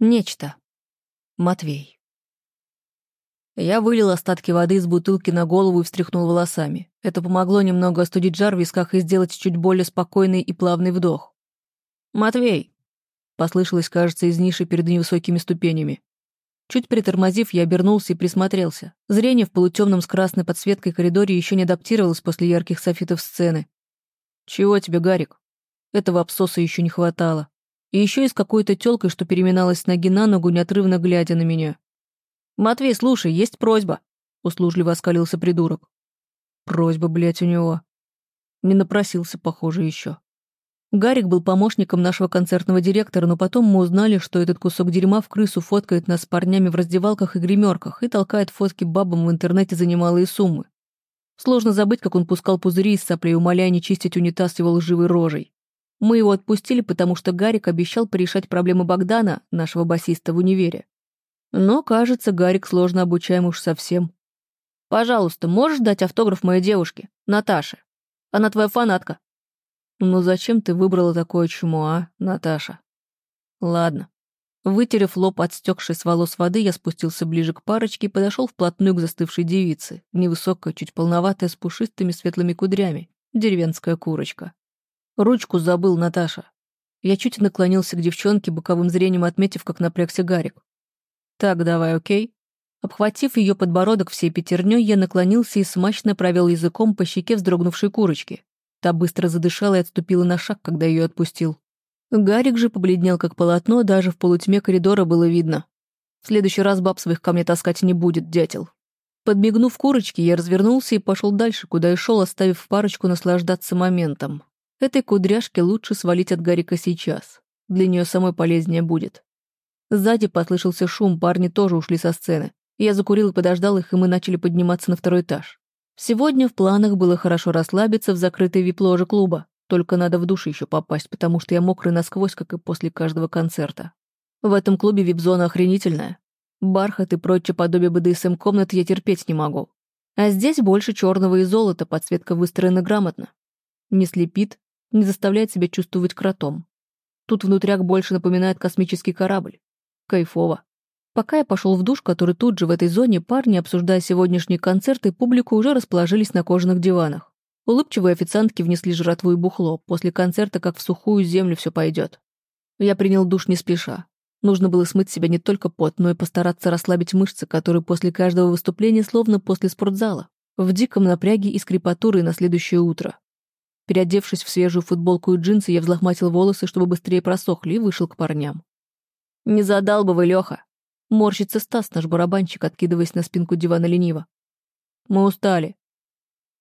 Нечто. Матвей. Я вылил остатки воды из бутылки на голову и встряхнул волосами. Это помогло немного остудить жар в висках и сделать чуть более спокойный и плавный вдох. «Матвей!» — послышалось, кажется, из ниши перед невысокими ступенями. Чуть притормозив, я обернулся и присмотрелся. Зрение в полутемном с красной подсветкой коридоре еще не адаптировалось после ярких софитов сцены. «Чего тебе, Гарик?» Этого обсоса еще не хватало. И еще и с какой-то тёлкой, что переминалась с ноги на ногу, неотрывно глядя на меня. «Матвей, слушай, есть просьба», — услужливо оскалился придурок. Просьба, блядь, у него. Не напросился, похоже, еще. Гарик был помощником нашего концертного директора, но потом мы узнали, что этот кусок дерьма в крысу фоткает нас с парнями в раздевалках и гримерках и толкает фотки бабам в интернете за немалые суммы. Сложно забыть, как он пускал пузыри из соплей, умоляя не чистить унитаз его лживой рожей. Мы его отпустили, потому что Гарик обещал порешать проблемы Богдана, нашего басиста, в универе. Но, кажется, Гарик сложно обучаем уж совсем. «Пожалуйста, можешь дать автограф моей девушке, Наташе? Она твоя фанатка». «Ну зачем ты выбрала такое чмо, а, Наташа?» «Ладно». Вытерев лоб от стекшей с волос воды, я спустился ближе к парочке и подошел вплотную к застывшей девице, невысокая, чуть полноватая, с пушистыми светлыми кудрями, деревенская курочка. Ручку забыл, Наташа. Я чуть наклонился к девчонке, боковым зрением отметив, как напрягся Гарик. Так, давай, окей? Обхватив ее подбородок всей пятерней, я наклонился и смачно провел языком по щеке вздрогнувшей курочки. Та быстро задышала и отступила на шаг, когда ее отпустил. Гарик же побледнел, как полотно, даже в полутьме коридора было видно. В следующий раз баб своих ко мне таскать не будет, дятел. Подмигнув курочке, я развернулся и пошел дальше, куда и шел, оставив парочку наслаждаться моментом. Этой кудряшке лучше свалить от Гарика сейчас. Для нее самой полезнее будет. Сзади послышался шум, парни тоже ушли со сцены. Я закурил и подождал их, и мы начали подниматься на второй этаж. Сегодня в планах было хорошо расслабиться в закрытой вип-ложе клуба. Только надо в душ еще попасть, потому что я мокрый насквозь, как и после каждого концерта. В этом клубе вип-зона охренительная. Бархат и прочее подобие БДСМ-комнат я терпеть не могу. А здесь больше черного и золота, подсветка выстроена грамотно. Не слепит, не заставляет себя чувствовать кротом. Тут внутряк больше напоминает космический корабль. Кайфово. Пока я пошел в душ, который тут же в этой зоне, парни, обсуждая сегодняшний концерт и публику, уже расположились на кожаных диванах. Улыбчивые официантки внесли жратву и бухло. После концерта, как в сухую землю, все пойдет. Я принял душ не спеша. Нужно было смыть себя не только пот, но и постараться расслабить мышцы, которые после каждого выступления словно после спортзала. В диком напряге и скрипатуры на следующее утро. Переодевшись в свежую футболку и джинсы, я взлохматил волосы, чтобы быстрее просохли, и вышел к парням. «Не задал бы вы, Лёха!» Морщится Стас, наш барабанщик, откидываясь на спинку дивана лениво. «Мы устали.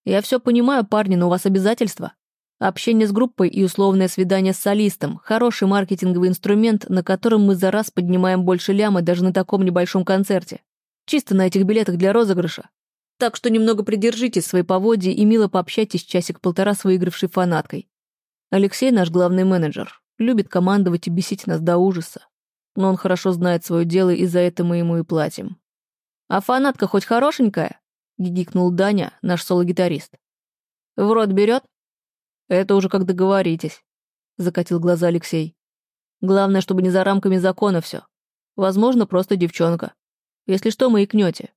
Я все понимаю, парни, но у вас обязательства. Общение с группой и условное свидание с солистом — хороший маркетинговый инструмент, на котором мы за раз поднимаем больше ляма даже на таком небольшом концерте. Чисто на этих билетах для розыгрыша. Так что немного придержите свои поводья и мило пообщайтесь часик-полтора с выигравшей фанаткой. Алексей, наш главный менеджер, любит командовать и бесить нас до ужаса. Но он хорошо знает свое дело, и за это мы ему и платим. «А фанатка хоть хорошенькая?» — гигикнул Даня, наш соло-гитарист. «В рот берет?» «Это уже как договоритесь», — закатил глаза Алексей. «Главное, чтобы не за рамками закона все. Возможно, просто девчонка. Если что, мы икнете.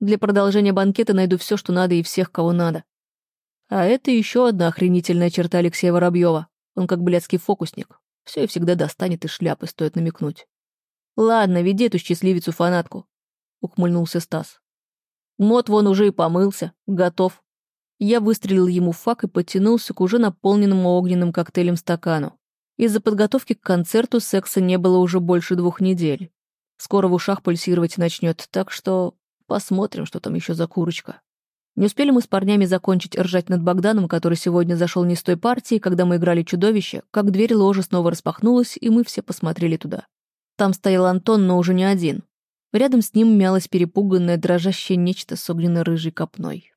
Для продолжения банкета найду все, что надо, и всех, кого надо. А это еще одна охренительная черта Алексея Воробьева. Он как блядский фокусник. Все и всегда достанет из шляпы, стоит намекнуть. «Ладно, веди эту счастливицу-фанатку», — ухмыльнулся Стас. Мот вон уже и помылся, готов. Я выстрелил ему фак и подтянулся к уже наполненному огненным коктейлем стакану. Из-за подготовки к концерту секса не было уже больше двух недель. Скоро в ушах пульсировать начнет, так что Посмотрим, что там еще за курочка. Не успели мы с парнями закончить ржать над Богданом, который сегодня зашел не с той партии, когда мы играли чудовище, как дверь ложи снова распахнулась, и мы все посмотрели туда. Там стоял Антон, но уже не один. Рядом с ним мялось перепуганное, дрожащее нечто с огненно-рыжей копной.